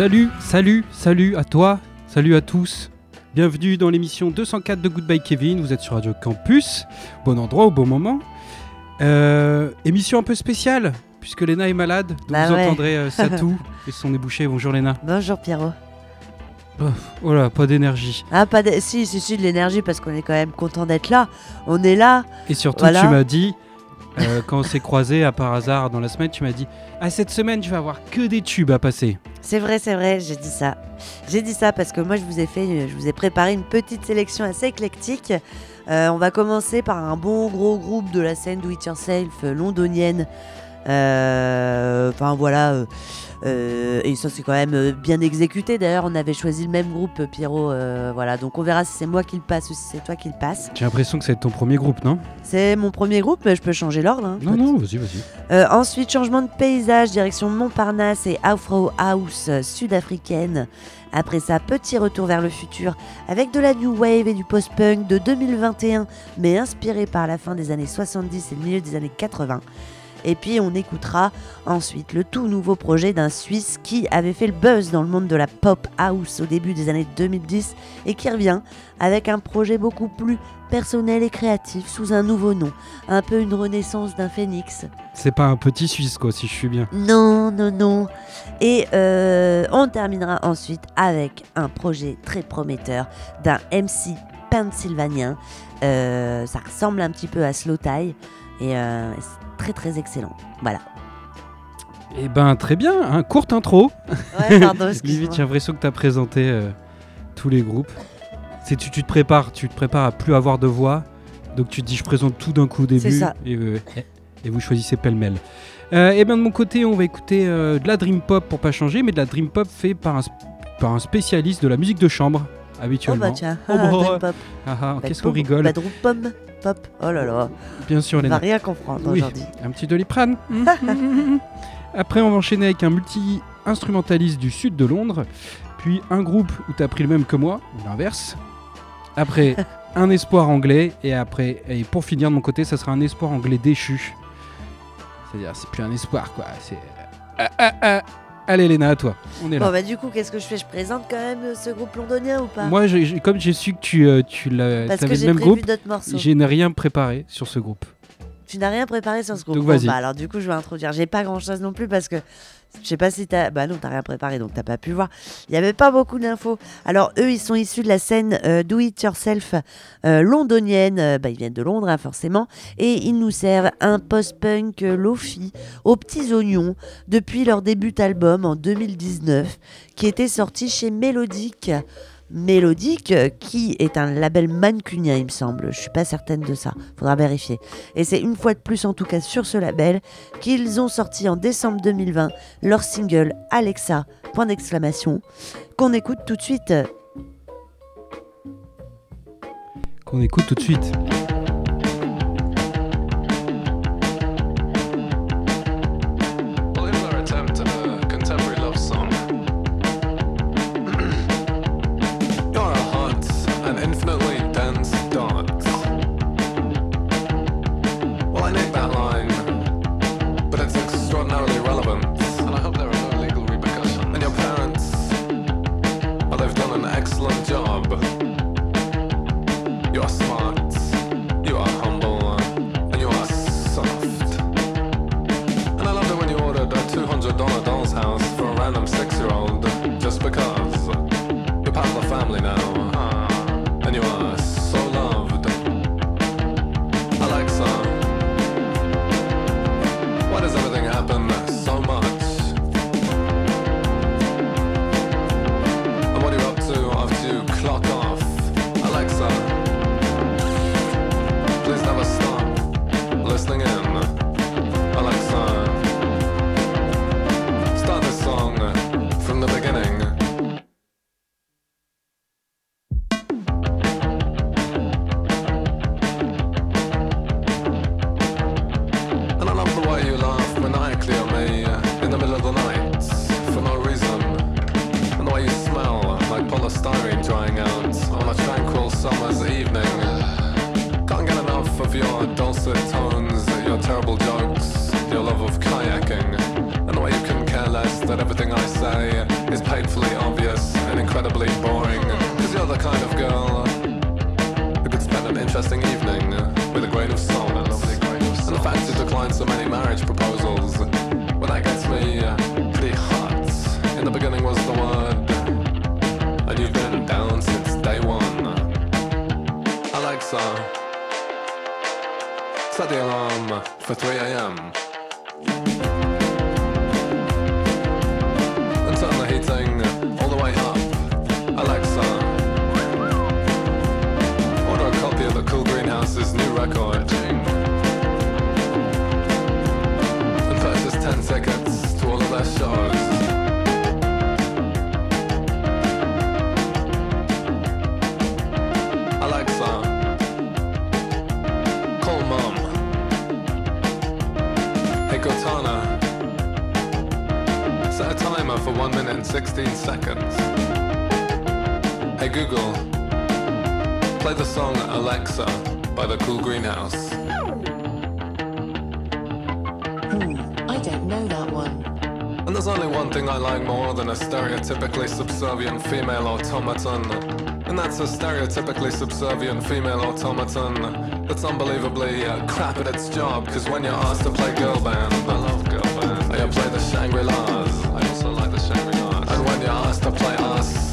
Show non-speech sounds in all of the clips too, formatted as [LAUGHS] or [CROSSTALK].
Salut, salut, salut à toi, salut à tous. Bienvenue dans l'émission 204 de Goodbye Kevin. Vous êtes sur Radio Campus, bon endroit au bon moment. Euh, émission un peu spéciale puisque Léna est malade. Donc Bah vous ouais. entendrez euh, [LAUGHS] Satou et son ébouché. Bonjour Léna. Bonjour Pierrot. Oh là, pas d'énergie. Ah, pas de... si, si, si, de l'énergie parce qu'on est quand même content d'être là. On est là. Et surtout, Voilà. tu m'as dit, euh, quand on s'est croisés à par hasard dans la semaine, tu m'as dit Ah, cette semaine, tu vas avoir que des tubes à passer. C'est vrai, c'est vrai, j'ai dit ça. J'ai dit ça parce que moi, je vous ai fait, je vous ai préparé une petite sélection assez éclectique. Euh, on va commencer par un bon gros groupe de la scène do it yourself euh, londonienne. Enfin voilà. Euh, et ça c'est quand même euh, bien exécuté. D'ailleurs, on avait choisi le même groupe, Pierrot. euh, voilà, donc on verra si c'est moi qui le passe ou si c'est toi qui le passe. J'ai l'impression que c'est ton premier groupe, non? C'est mon premier groupe, mais je peux changer l'ordre. hein. Non, non, vas-y, vas-y. Euh, ensuite, changement de paysage, direction Montparnasse et Afro House sud-africaine. Après ça, petit retour vers le futur avec de la new wave et du post-punk de 2021, mais inspiré par la fin des années 70 et le milieu des années 80. Et puis on écoutera ensuite le tout nouveau projet d'un Suisse qui avait fait le buzz dans le monde de la pop house au début des années 2010 et qui revient avec un projet beaucoup plus personnel et créatif sous un nouveau nom, un peu une renaissance d'un phénix. C'est pas un petit Suisse, quoi, si je suis bien. Non, non, non. Et euh, on terminera ensuite avec un projet très prometteur d'un MC pennsylvanien. Euh, ça ressemble un petit peu à Slow Tie et euh, c'est très très excellent. Voilà. Eh ben, très bien, hein, courte intro. Ouais, pardon, [LAUGHS] excuse-moi. j'ai l'impression que tu as présenté euh, tous les groupes. C'est tu, tu te prépares, tu te prépares à plus avoir de voix. Donc tu te dis, je présente tout d'un coup au début. C'est ça. Et, euh, et vous choisissez pêle-mêle. Euh, et ben de mon côté, on va écouter de la dream pop pour pas changer, mais de la dream pop fait par un, par un spécialiste de la musique de chambre Oh habituellement. bah tiens, Oh, ah, bah, Pop. Ah, ah, Bah, Qu'est-ce qu'on rigole bah, Dream Pom, pop. Oh là là, Bien sûr, on va rien comprendre Oui. aujourd'hui. Un petit doliprane. [LAUGHS] Après, on va enchaîner avec un multi-instrumentaliste du sud de Londres. Puis un groupe où tu as pris le même que moi, ou l'inverse. Après, [LAUGHS] un espoir anglais. Et après, et pour finir de mon côté, ça sera un espoir anglais déchu. C'est-à-dire, c'est plus un espoir, quoi. C'est. Ah, ah, ah. Allez, Léna, à toi. On est là. Bon bah du coup, qu'est-ce que je fais? Je présente quand même euh, ce groupe londonien ou pas? Moi, j'ai- comme j'ai su que tu, euh, tu l'as- Parce que le j'ai même prévu groupe, d'autres morceaux. je n'ai rien préparé sur ce groupe. Tu n'as rien préparé sur ce groupe. Donc, Bon, vas-y. bah, alors du coup, je vais introduire. J'ai pas grand-chose non plus parce que je sais pas si t'as. Bah non, t'as rien préparé, donc t'as pas pu voir. Il y avait pas beaucoup d'infos. Alors eux, ils sont issus de la scène euh, Do It Yourself euh, londonienne. Euh, bah, ils viennent de Londres, hein, forcément, et ils nous servent un post-punk lofi aux petits oignons depuis leur début album en 2019, qui était sorti chez Mélodique. Mélodique, euh, qui est un label mancunien, il me semble. Je suis pas certaine de ça. Faudra vérifier. Et c'est une fois de plus, en tout cas sur ce label, qu'ils ont sorti en décembre 2020 leur single Alexa, point d'exclamation, qu'on écoute tout de suite. Qu'on écoute tout de suite. An interesting evening with a grain of salt. And the fact you decline so many marriage proposals, well, that gets me uh, pretty hot. In the beginning was the word, and you've been down since day one. Alexa, set the alarm for 3 a.m. record. And purchase 10 tickets to all of their shows. Alexa, call mom. Hey Cortana, set a timer for 1 minute and 16 seconds. Hey Google, play the song Alexa by the Cool Greenhouse. Hmm, I don't know that one. And there's only one thing I like more than a stereotypically subservient female automaton. And that's a stereotypically subservient female automaton that's unbelievably uh, crap at its job. Cause when you're asked to play girl band, I love girl band. You play the Shangri-Las. I also like the Shangri-Las. And when you're asked to play us,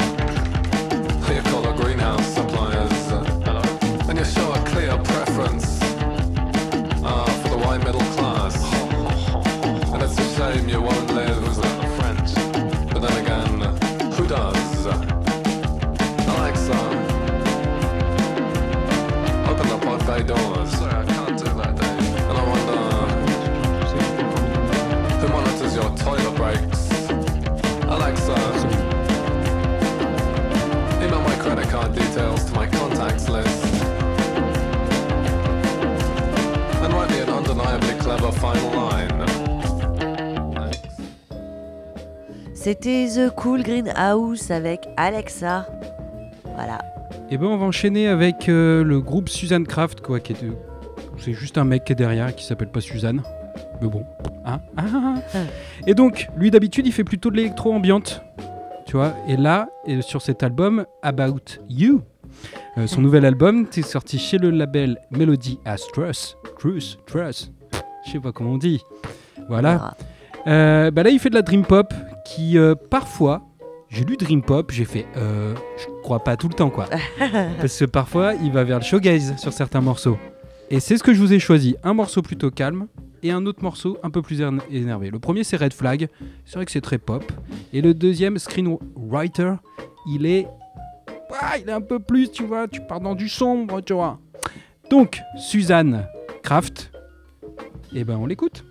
C'était The Cool Greenhouse avec Alexa. Voilà. Et ben on va enchaîner avec euh, le groupe Suzanne Craft, quoi, qui est de- c'est juste un mec qui est derrière qui s'appelle pas Suzanne. Mais bon, hein Ah, ah, ah. Et donc, lui d'habitude, il fait plutôt de l'électro ambiante, tu vois. Et là, et sur cet album About You, euh, son nouvel album, c'est sorti chez le label Melody Astrus, Truth, Trust, je sais pas comment on dit. Voilà. Euh, bah là, il fait de la dream pop qui euh, parfois, j'ai lu dream pop, j'ai fait, euh, je crois pas tout le temps quoi, [LAUGHS] parce que parfois il va vers le showgaze sur certains morceaux. Et c'est ce que je vous ai choisi, un morceau plutôt calme et un autre morceau un peu plus éner- énervé. Le premier c'est Red Flag, c'est vrai que c'est très pop, et le deuxième Screenwriter, il est, ah, il est un peu plus, tu vois, tu pars dans du sombre, tu vois. Donc Suzanne Kraft, et ben on l'écoute.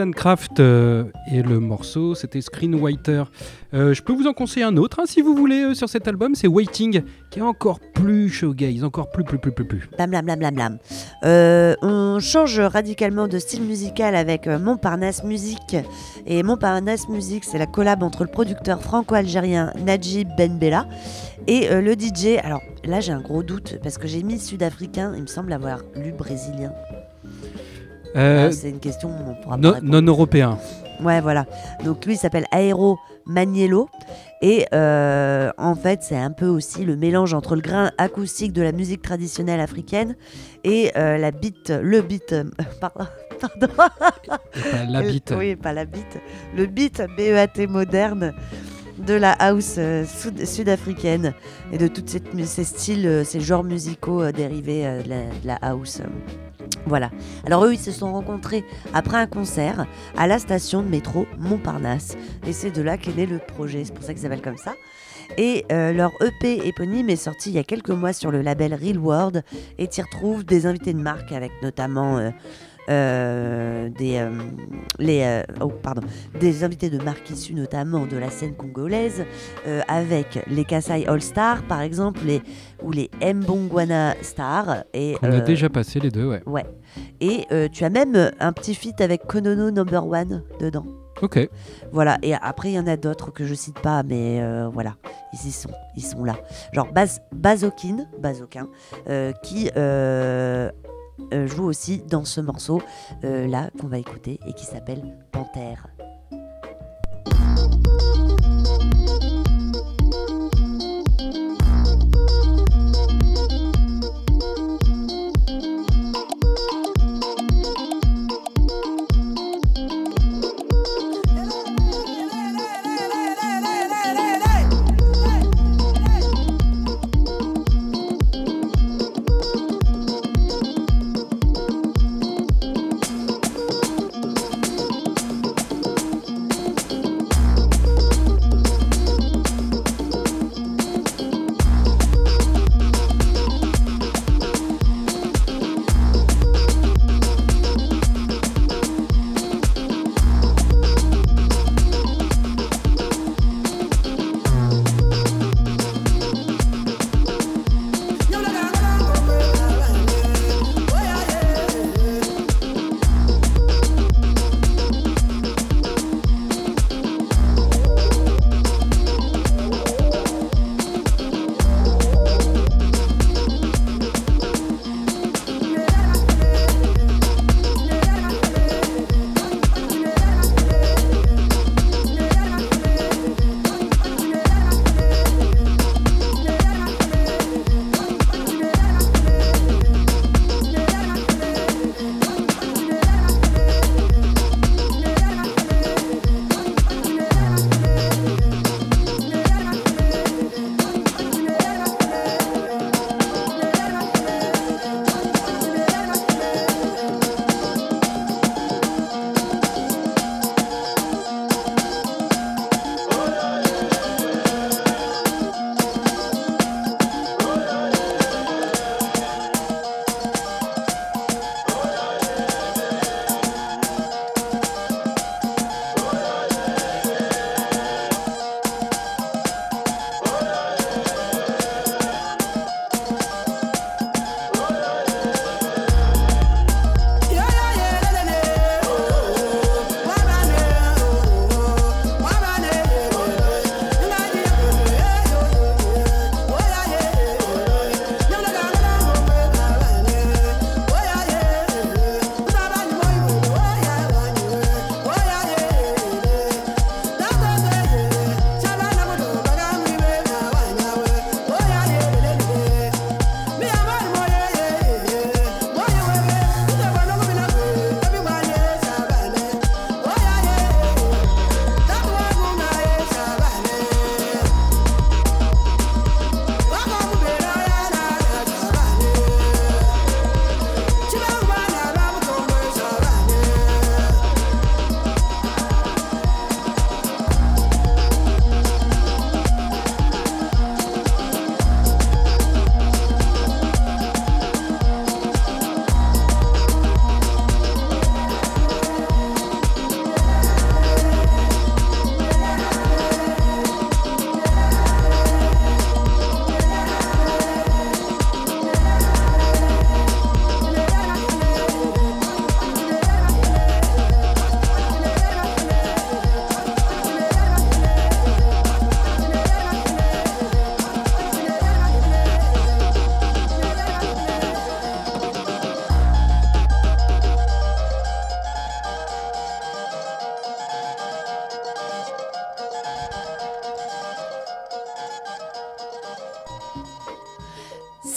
Suzanne euh, et le morceau, c'était Screenwriter. Euh, je peux vous en conseiller un autre hein, si vous voulez euh, sur cet album, c'est Waiting, qui est encore plus showgaze, encore plus, plus, plus, plus, plus. Blam, blam, blam, blam, blam. On change radicalement de style musical avec Montparnasse Musique. Et Montparnasse Musique, c'est la collab entre le producteur franco-algérien Najib Ben Bella et le DJ. Alors là, j'ai un gros doute parce que j'ai mis sud-africain, il me semble avoir lu brésilien. Euh, Ah, c'est une question, on pourra non, européen. Ouais, voilà. Donc lui, il s'appelle Aero Maniello. Et euh, en fait, c'est un peu aussi le mélange entre le grain acoustique de la musique traditionnelle africaine et euh, la beat, le beat, euh, [LAUGHS] pardon, pardon. Pas la bite. Oui, pas la beat. Le beat BEAT moderne de la house sud- sud-africaine et de tous ces, styles, ces genres musicaux dérivés de, la, de la house. Voilà. Alors eux, ils se sont rencontrés après un concert à la station de métro Montparnasse. Et c'est de là qu'est né le projet. C'est pour ça qu'ils s'appellent comme ça. Et euh, leur EP éponyme est sorti il y a quelques mois sur le label Real World et t'y retrouves des invités de marque avec notamment euh, euh, des, euh, les, euh, oh, pardon, des invités de marque issus notamment de la scène congolaise avec les Kasai All Stars par exemple les, ou les Mbongwana Stars. Et, On a déjà passé les deux, ouais. Ouais. Et tu as même un petit feat avec Konono Number One dedans. Ok. Voilà, et après il y en a d'autres que je cite pas, mais euh, voilà, ils y sont, ils sont là. Genre Baz, Bazokin, Bazokin, euh, qui euh, joue aussi dans ce morceau euh, là qu'on va écouter et qui s'appelle Panthère.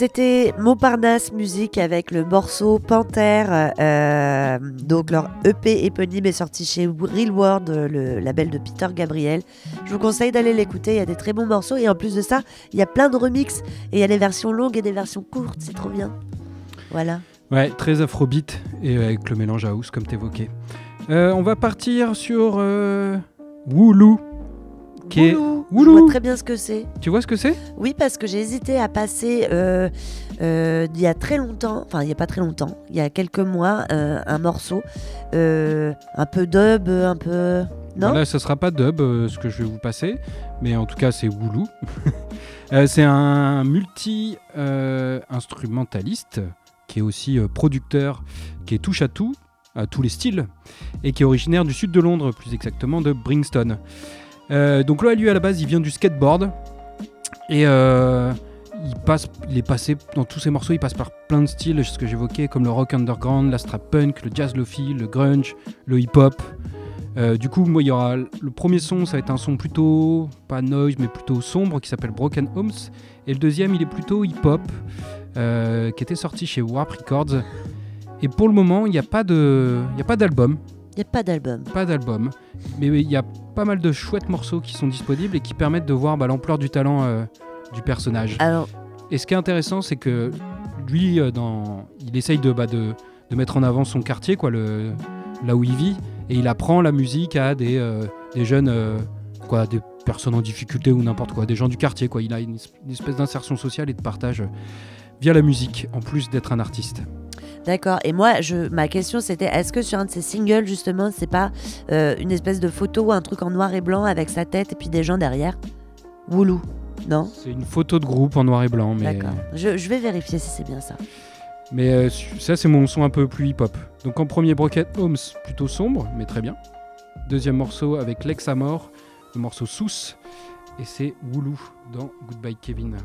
C'était Montparnasse Musique avec le morceau Panthère. euh, donc leur EP éponyme est sorti chez Real World, le label de Peter Gabriel. Je vous conseille d'aller l'écouter, il y a des très bons morceaux et en plus de ça, il y a plein de remixes et il y a des versions longues et des versions courtes, c'est trop bien. Voilà. Ouais, très afrobeat et avec le mélange house comme t'évoquais. Euh, on va partir sur euh. Qui est... Woulou, je vois très bien ce que c'est. Tu vois ce que c'est? Oui, parce que j'ai hésité à passer euh, euh, il y a très longtemps, enfin il n'y a pas très longtemps, il y a quelques mois, euh, un morceau un peu dub, un peu... Non? Là, ce sera pas dub ce que je vais vous passer, mais en tout cas, c'est Woulou. [LAUGHS] C'est un multi-instrumentaliste qui est aussi producteur, qui est touche à tout, à tous les styles, et qui est originaire du sud de Londres, plus exactement de Brixton. Euh, donc là, lui, à la base, il vient du skateboard, et euh, il, est passé dans tous ses morceaux, il passe par plein de styles, ce que j'évoquais, comme le rock underground, la strap punk, le jazz lofi, le grunge, le hip-hop. Euh, du coup, moi, il y aura le premier son, ça va être un son plutôt pas noise, mais plutôt sombre, qui s'appelle Broken Homes. Et le deuxième, il est plutôt hip-hop, qui était sorti chez Warp Records. Et pour le moment, il n'y a pas d'album, Il n'y a pas d'album. pas d'album, mais il y a pas mal de chouettes morceaux qui sont disponibles et qui permettent de voir bah, l'ampleur du talent euh, du personnage. Alors, Et ce qui est intéressant, c'est que lui, euh, dans... il essaye de, bah, de, de mettre en avant son quartier, quoi, le... là où il vit, et il apprend la musique à des, euh, des jeunes, quoi, des personnes en difficulté ou n'importe quoi, des gens du quartier. Quoi. Il a une, es- une espèce d'insertion sociale et de partage via la musique, en plus d'être un artiste. D'accord. Et moi, je, ma question c'était, est-ce que sur un de ces singles, justement, c'est pas euh, une espèce de photo ou un truc en noir et blanc avec sa tête et puis des gens derrière? Woulou, non? C'est une photo de groupe en noir et blanc, mais, D'accord. Je, je vais vérifier si c'est bien ça. mais euh, ça c'est mon son un peu plus hip-hop. Donc en premier, Broken Homes, plutôt sombre, mais très bien. Deuxième morceau avec Lex Amor, le morceau Sous, et c'est Woulou dans Goodbye Kevin.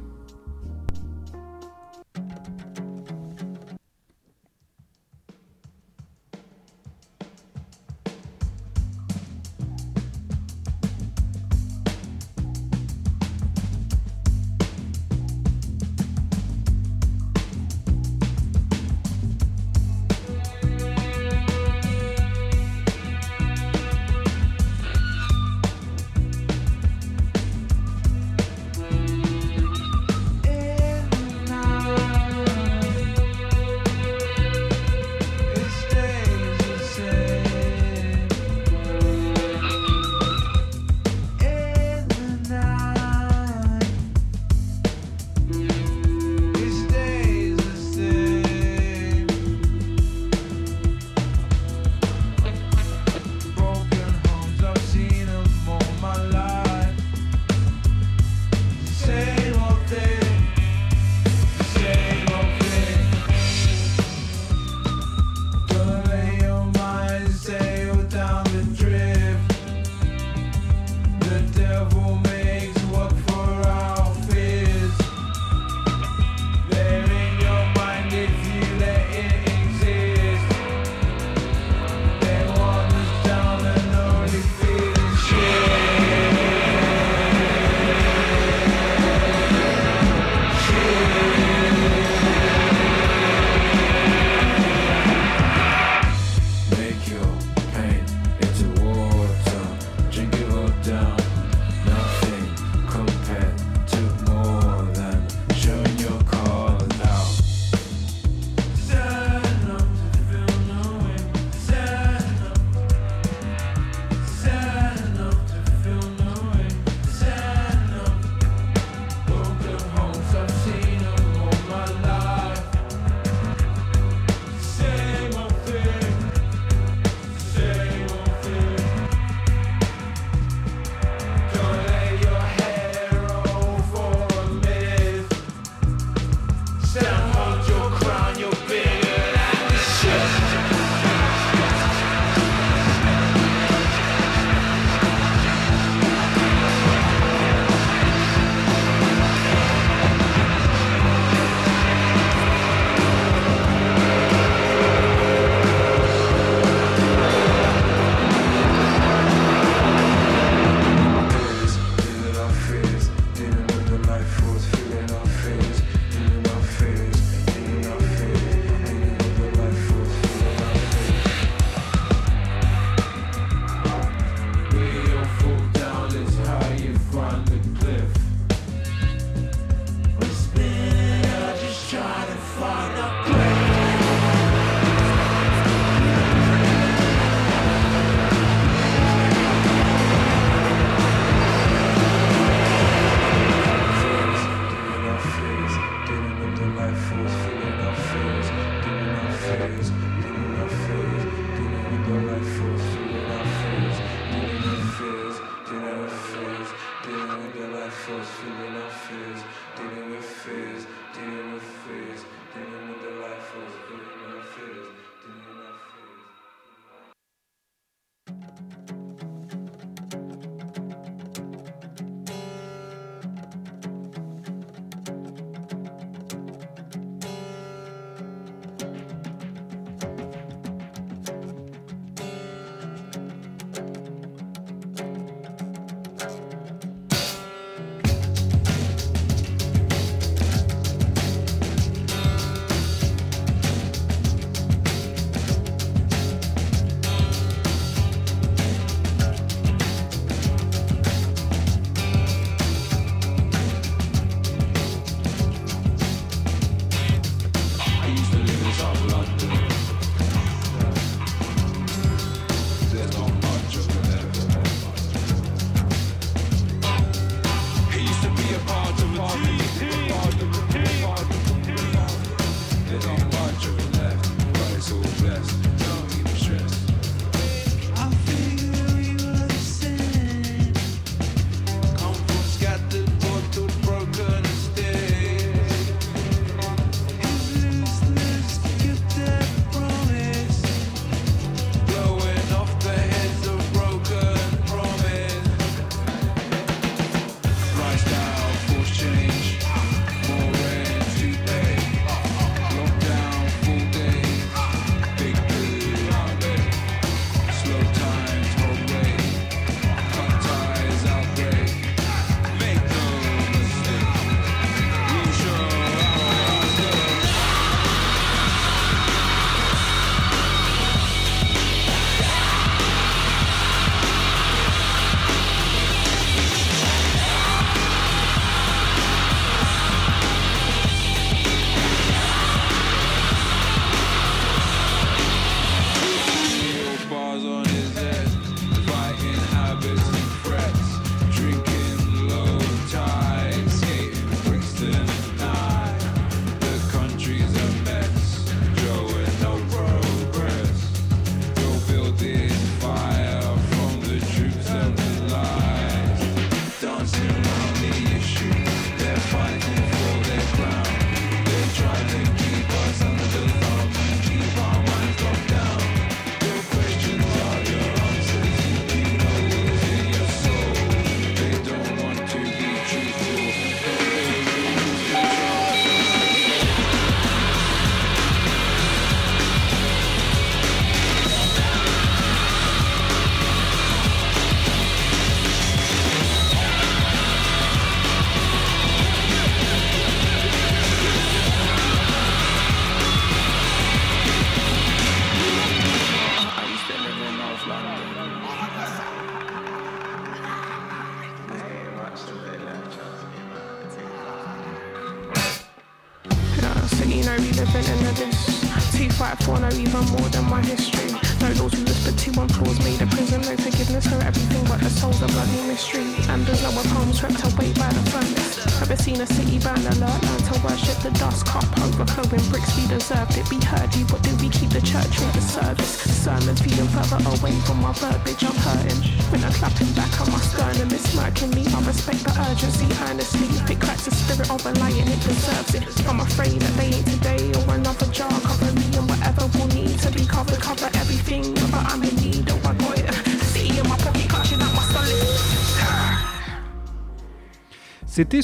c'était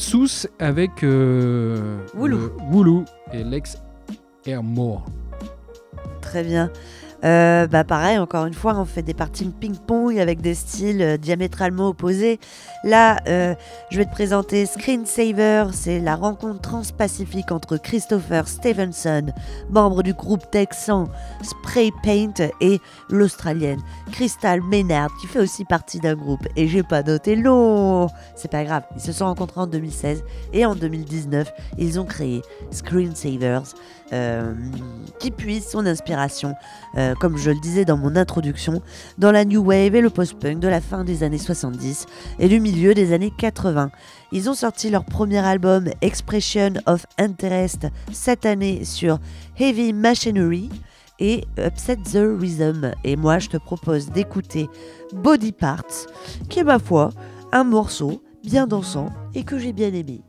avec euh, Woulou euh, et Lex Airmore. Très bien bah pareil, encore une fois, on fait des parties de ping-pong avec des styles euh, diamétralement opposés. Là, euh, je vais te présenter Screensaver, c'est la rencontre transpacifique entre Christopher Stevenson, membre du groupe texan Spray Paint, et l'Australienne Crystal Maynard, qui fait aussi partie d'un groupe. Et j'ai pas noté long, c'est pas grave, ils se sont rencontrés en 2016 et en 2019, ils ont créé Screensavers. Euh, qui puise son inspiration, euh, comme je le disais dans mon introduction, dans la New Wave et le post-punk de la fin des années 70 et du milieu des années 80. Ils ont sorti leur premier album Expression of Interest cette année sur Heavy Machinery et Upset the Rhythm. Et moi, je te propose d'écouter Body Parts, qui est ma foi un morceau bien dansant et que j'ai bien aimé.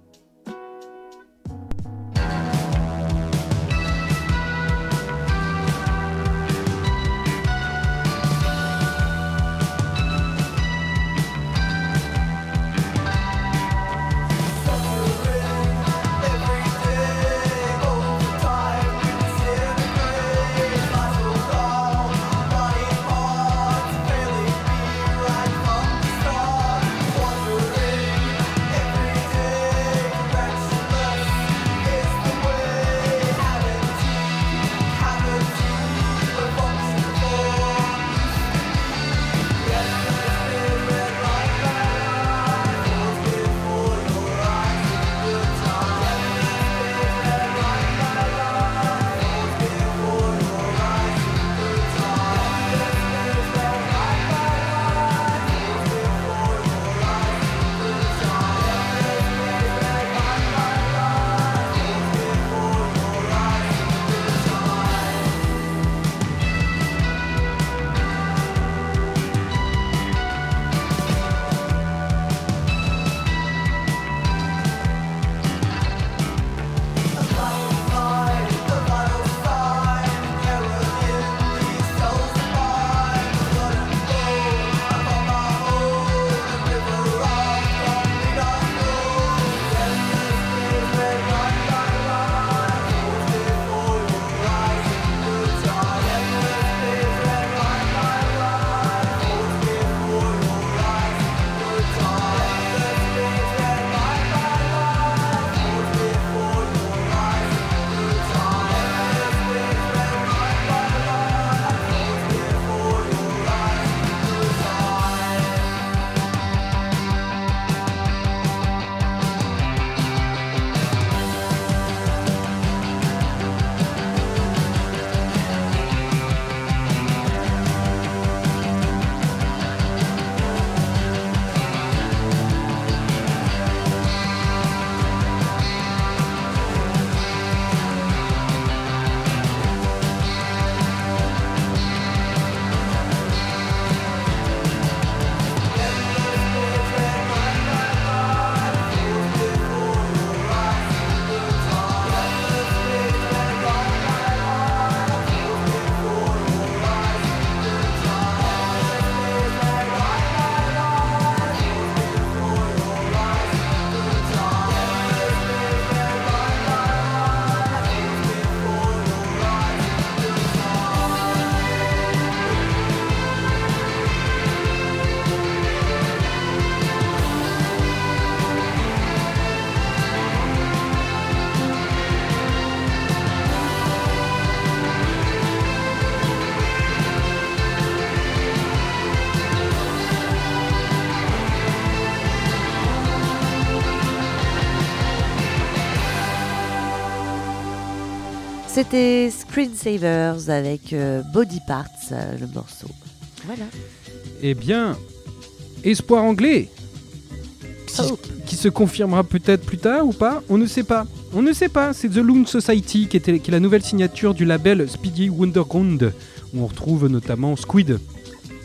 C'était Screensavers avec euh, Body Parts, euh, le morceau. Voilà. Eh bien, espoir anglais qui, Oh. qui se confirmera peut-être plus tard ou pas, on ne sait pas. On ne sait pas, c'est The Loon Society qui, était, qui est la nouvelle signature du label Speedy Wonderground, où on retrouve notamment Squid.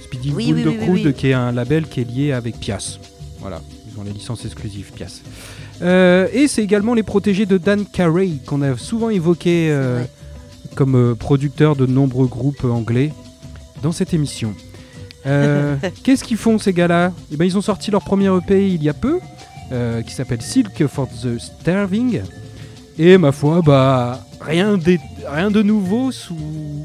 Speedy Oui, Wonderground, oui. qui est un label qui est lié avec Pias. Voilà, ils ont les licences exclusives Pias. Euh, et c'est également les protégés de Dan Carey, qu'on a souvent évoqué euh, comme euh, producteur de nombreux groupes anglais dans cette émission. [LAUGHS] Qu'est-ce qu'ils font ces gars-là? Eh ben, Ils ont sorti leur premier EP il y a peu, qui s'appelle Silk for the Starving. Et ma foi, bah rien, rien de nouveau sous.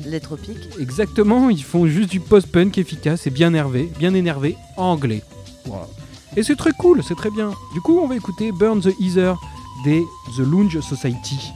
Les tropiques. Exactement, ils font juste du post-punk efficace et bien énervé, bien énervé en anglais. Et c'est très cool, c'est très bien. Du coup, on va écouter Burn the Ether des The Lounge Society.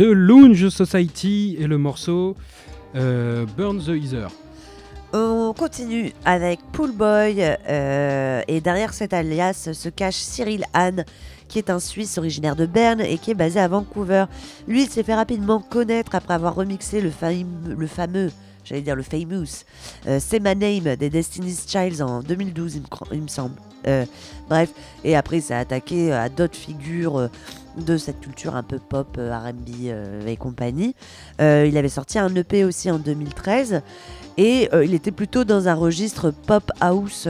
The Lounge Society et le morceau euh, Burn the Ether. On continue avec Poolboy euh, et derrière cet alias se cache Cyril Hahn qui est un Suisse originaire de Berne et qui est basé à Vancouver. Lui, il s'est fait rapidement connaître après avoir remixé le, fam- le fameux, j'allais dire le famous, euh, C'est My Name des Destiny's Child en 2012, il me, semble. Euh, bref, et après, il s'est attaqué à d'autres figures euh, de cette culture un peu pop, euh, RB euh, et compagnie. Euh, il avait sorti un EP aussi en 2013 et il était plutôt dans un registre pop house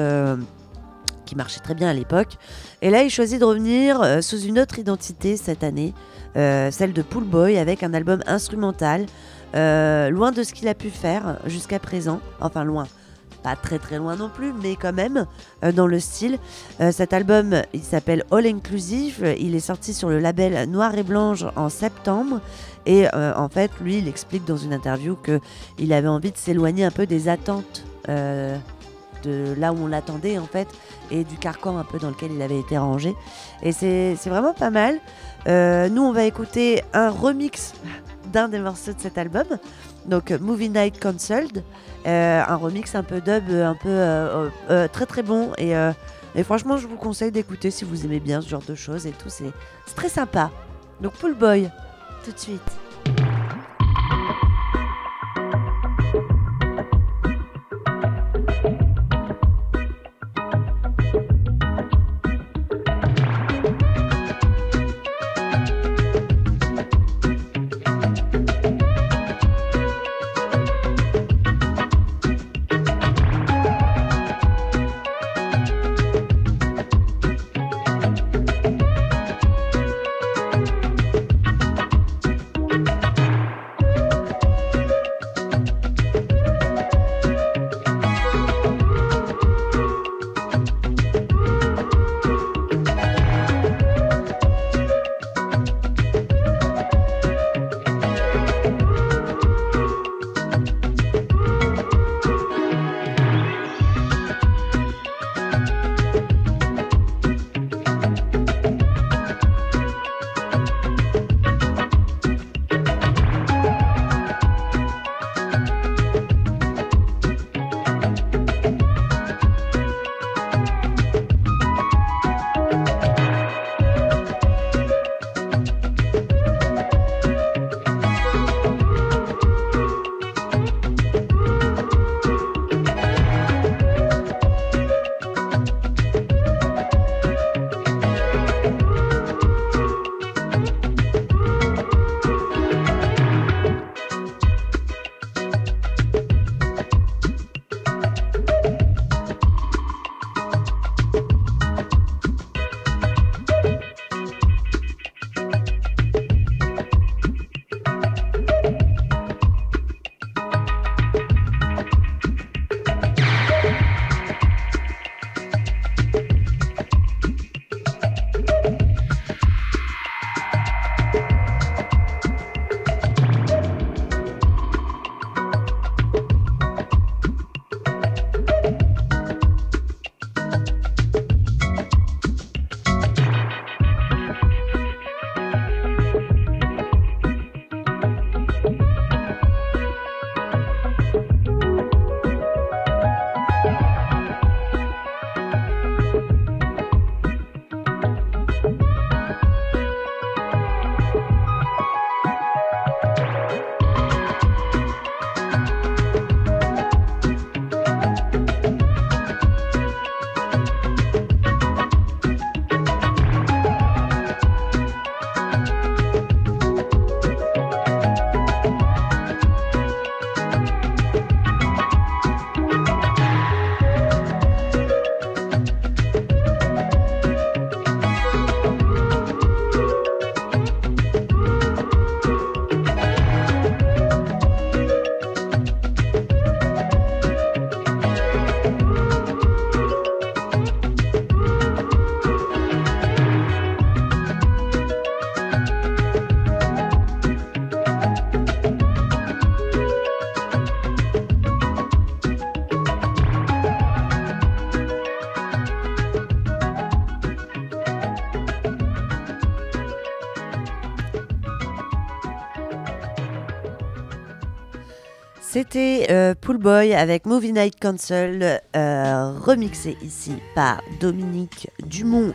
qui marchait très bien à l'époque. Et là, il choisit de revenir sous une autre identité cette année, celle de Pool Boy, avec un album instrumental, loin de ce qu'il a pu faire jusqu'à présent. Enfin, loin. Pas très très loin non plus, mais quand même euh, dans le style. Euh, cet album, il s'appelle All Inclusive. Il est sorti sur le label Noir et Blanche en septembre. Et euh, en fait, lui, il explique dans une interview que il avait envie de s'éloigner un peu des attentes de là où on l'attendait en fait et du carcan un peu dans lequel il avait été rangé. Et c'est vraiment pas mal. Nous, on va écouter un remix d'un des morceaux de cet album. Donc, Movie Night Cancelled. Euh, un remix un peu dub, un peu euh, euh, très très bon. Et, euh, et franchement, je vous conseille d'écouter si vous aimez bien ce genre de choses et tout. C'est c'est très sympa. Donc, Pool Boy, tout de suite. C'était euh, Pool Boy avec Movie Night Cancel, euh, remixé ici par Dominique Dumont.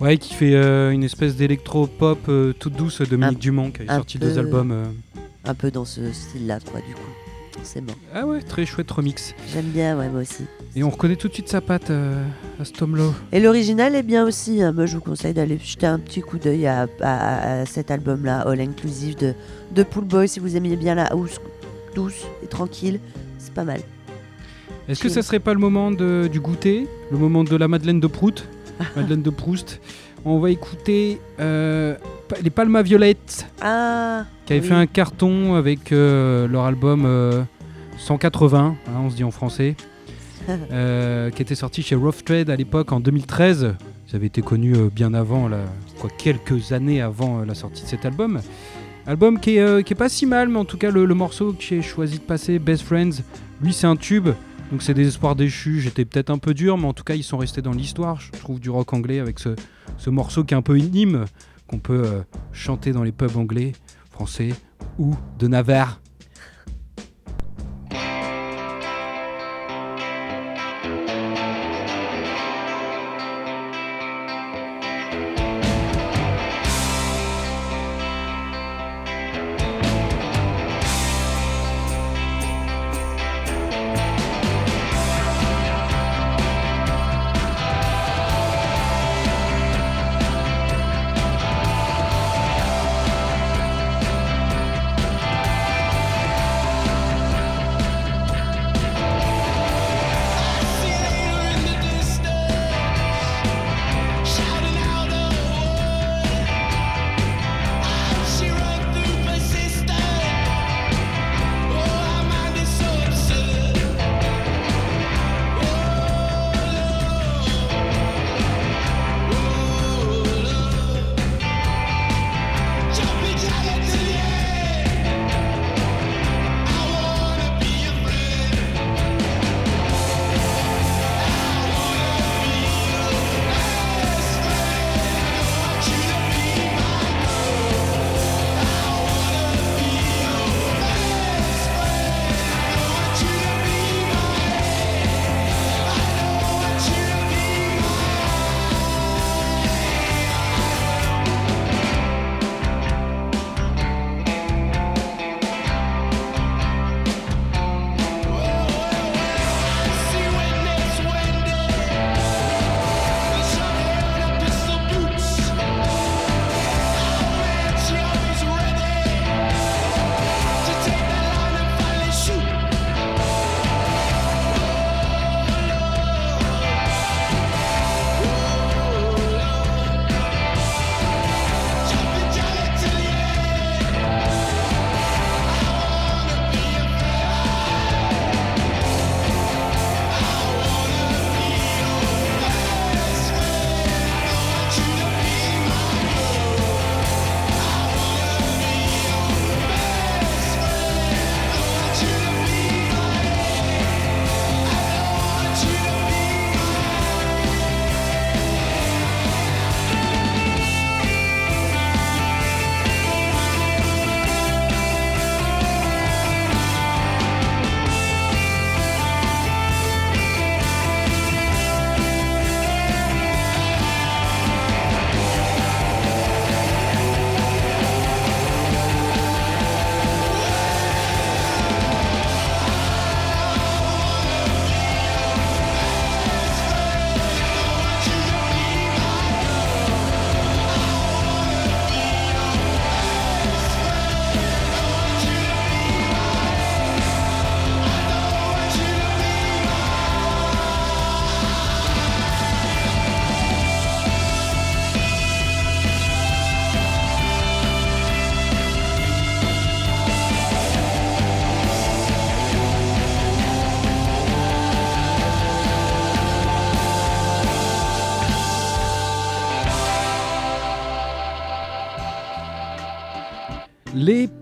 Ouais, qui fait euh, une espèce d'électro-pop euh, toute douce, Dominique Un- Dumont, qui a sorti deux albums. Un peu dans ce style-là, quoi, du coup. forcément. Ah ouais, très chouette remix. J'aime bien, ouais, moi aussi. Et on reconnaît tout de suite sa patte euh, à homme-là. Et l'original est bien aussi. hein. Moi, je vous conseille d'aller jeter un petit coup d'œil à, à- à cet album-là, All Inclusive de, de Pool Boy. Si vous aimiez bien la house douce et tranquille, c'est pas mal. Est-ce que ça serait pas le moment de- du goûter Le moment de la Madeleine de Proust [LAUGHS] Madeleine de Proust. On va écouter euh, les Palma Violettes Ah qui avaient oui. fait un carton avec euh, leur album euh, 180, hein, on se dit en français, [LAUGHS] euh, qui était sorti chez Rough Trade à l'époque en 2013. Ils avaient été connus euh, bien avant, là, quoi, quelques années avant euh, la sortie de cet album. Album qui est, euh, qui est pas si mal, mais en tout cas le, morceau que j'ai choisi de passer, Best Friends, lui c'est un tube. Donc c'est des espoirs déchus, j'étais peut-être un peu dur, mais en tout cas ils sont restés dans l'histoire, je trouve, du rock anglais avec ce, ce morceau qui est un peu hymne qu'on peut euh, chanter dans les pubs anglais, français ou de Navarre.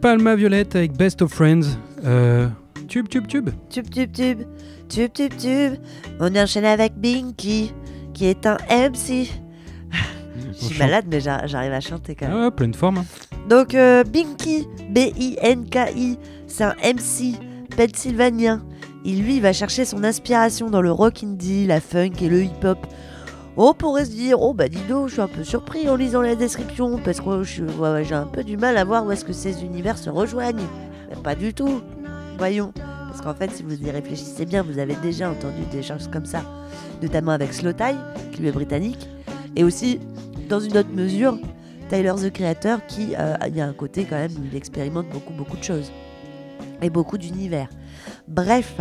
Palma Violettes avec Best of Friends. Euh, tube, tube, tube. Tube, tube, tube, tube, tube, tube. On enchaîne avec Binky, qui est un MC. [LAUGHS] Je suis malade, mais j'a- j'arrive à chanter quand même. Ah ouais, pleine forme. hein. Donc, euh, Binky, B-I-N-K-I, c'est un MC pennsylvanien. Il, lui, va chercher son inspiration dans le rock indie, la funk et le hip-hop. On pourrait se dire, oh bah dis donc, je suis un peu surpris en lisant la description, parce que j'ai un peu du mal à voir où est-ce que ces univers se rejoignent. Pas du tout. Voyons. Parce qu'en fait, si vous y réfléchissez bien, vous avez déjà entendu des choses comme ça, notamment avec Slow Tie, qui lui est britannique, et aussi, dans une autre mesure, Tyler the Creator, qui euh, a un côté quand même il expérimente beaucoup, beaucoup de choses et beaucoup d'univers. Bref,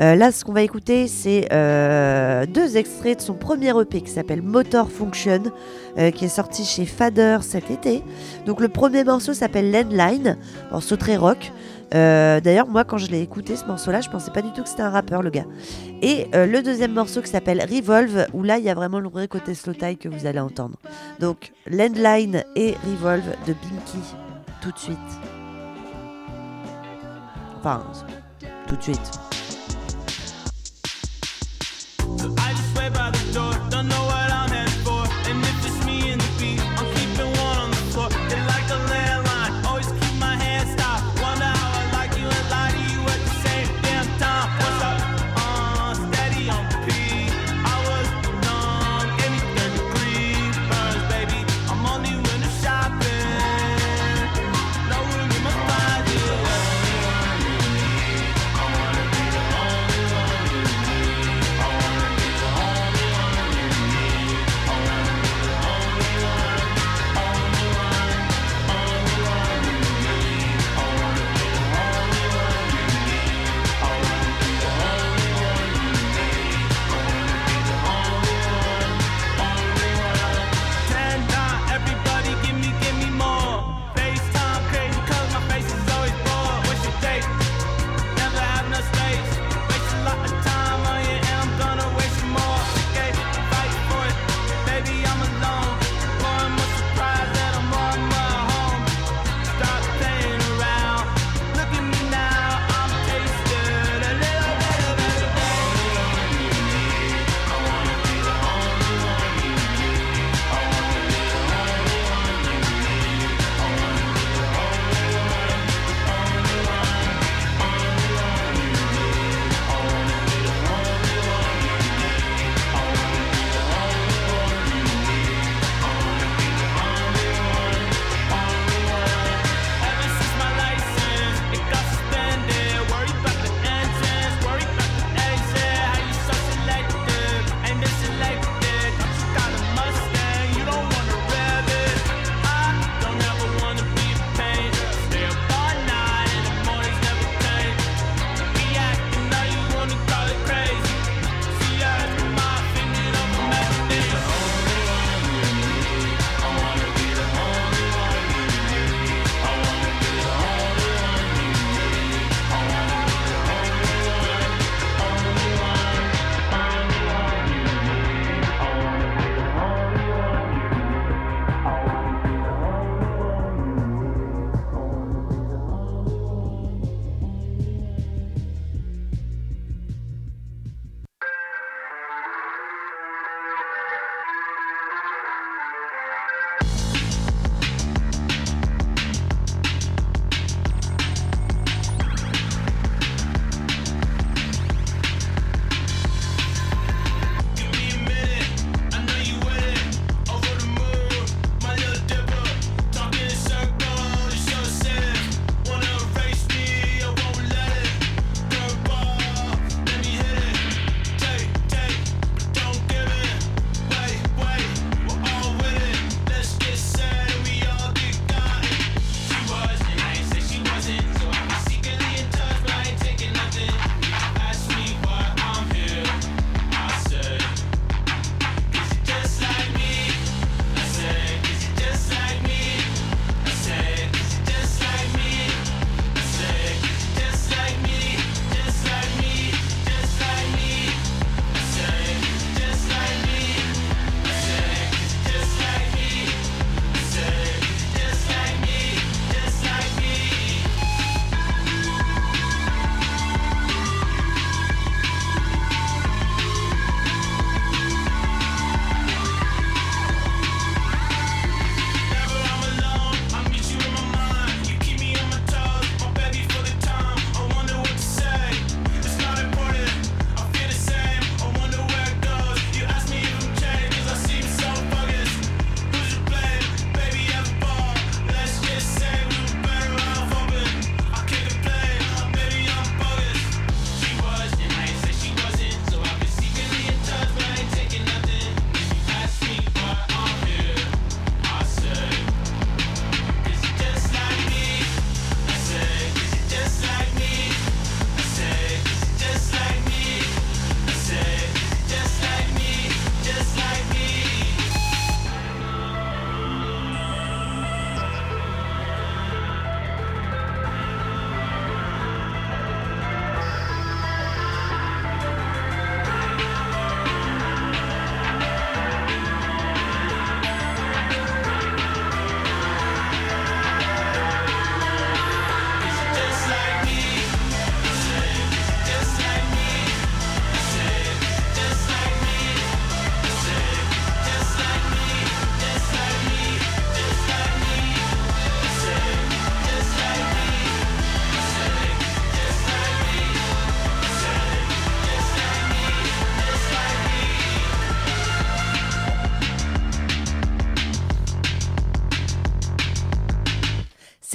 euh, là, ce qu'on va écouter, c'est euh, deux extraits de son premier EP qui s'appelle Motor Function, euh, qui est sorti chez Fader cet été. Donc, le premier morceau s'appelle Landline, morceau très rock. D'ailleurs, moi, quand je l'ai écouté ce morceau-là, je pensais pas du tout que c'était un rappeur, le gars. Et le deuxième morceau qui s'appelle Revolve, où là, il y a vraiment le vrai côté slow tie que vous allez entendre. Donc, Landline et Revolve de Binky, tout de suite. Enfin, tout de suite.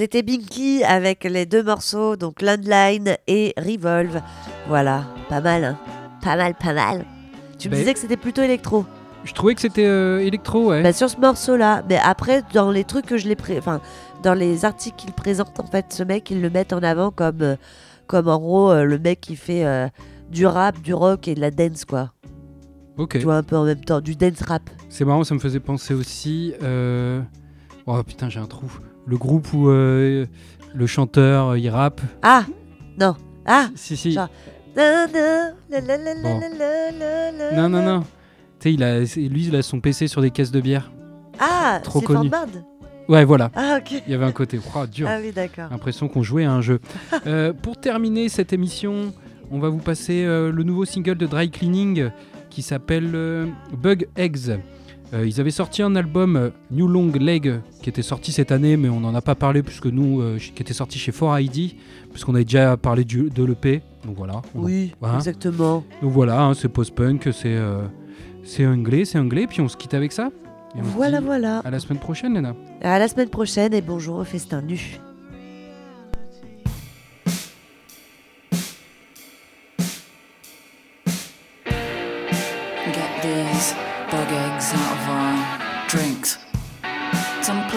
C'était Binky avec les deux morceaux, donc Landline et Revolve. Voilà, pas mal, hein. Pas mal, pas mal. Tu me Ben- disais que c'était plutôt électro. Je trouvais que c'était euh, électro, ouais. Bah, sur ce morceau-là, mais après, dans les trucs que je l'ai pré... enfin, dans les articles qu'il présente, en fait, ce mec, ils le mettent en avant comme, euh, comme en gros, euh, le mec qui fait euh, du rap, du rock et de la dance, quoi. ok. Tu vois, un peu en même temps, du dance rap. C'est marrant, ça me faisait penser aussi. euh, Oh putain, j'ai un trou. Le groupe où euh, le chanteur euh, il rappe. Ah Non Ah Si, si. Genre- Bon. Non, non, non. Tu sais, il a, lui, il a son PC sur des caisses de bière. Ah Trop c'est connu. Bard Ouais, voilà. Ah, ok. Il y avait un côté oh, dur. Ah oui, d'accord. L'impression qu'on jouait à un jeu. [LAUGHS] Euh, pour terminer cette émission, on va vous passer le nouveau single de Dry Cleaning qui s'appelle Bug Eggs. Euh, ils avaient sorti un album euh, New Long Leg qui était sorti cette année, mais on n'en a pas parlé puisque nous, euh, qui était sorti chez 4ID, puisqu'on avait déjà parlé du, de l'EP. Donc voilà. Oui, Voilà. exactement. Donc voilà, hein, c'est post-punk, c'est euh, c'est anglais, c'est anglais, puis on se quitte avec ça. Et on se Voilà, dit voilà. À la semaine prochaine, Léna. À la semaine prochaine et bonjour au festin nu.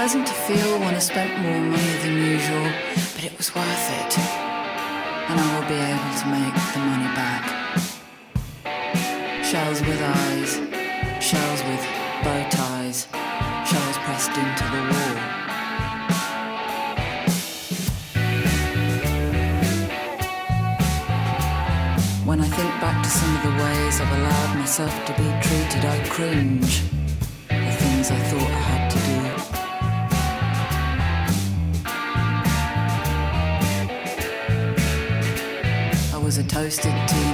It's unpleasant to feel when I spent more money than usual, but it was worth it. And I will be able to make the money back. Shells with eyes, shells with bow ties, shells pressed into the wall. When I think back to some of the ways I've allowed myself to be treated, I cringe. The things I thought toasted to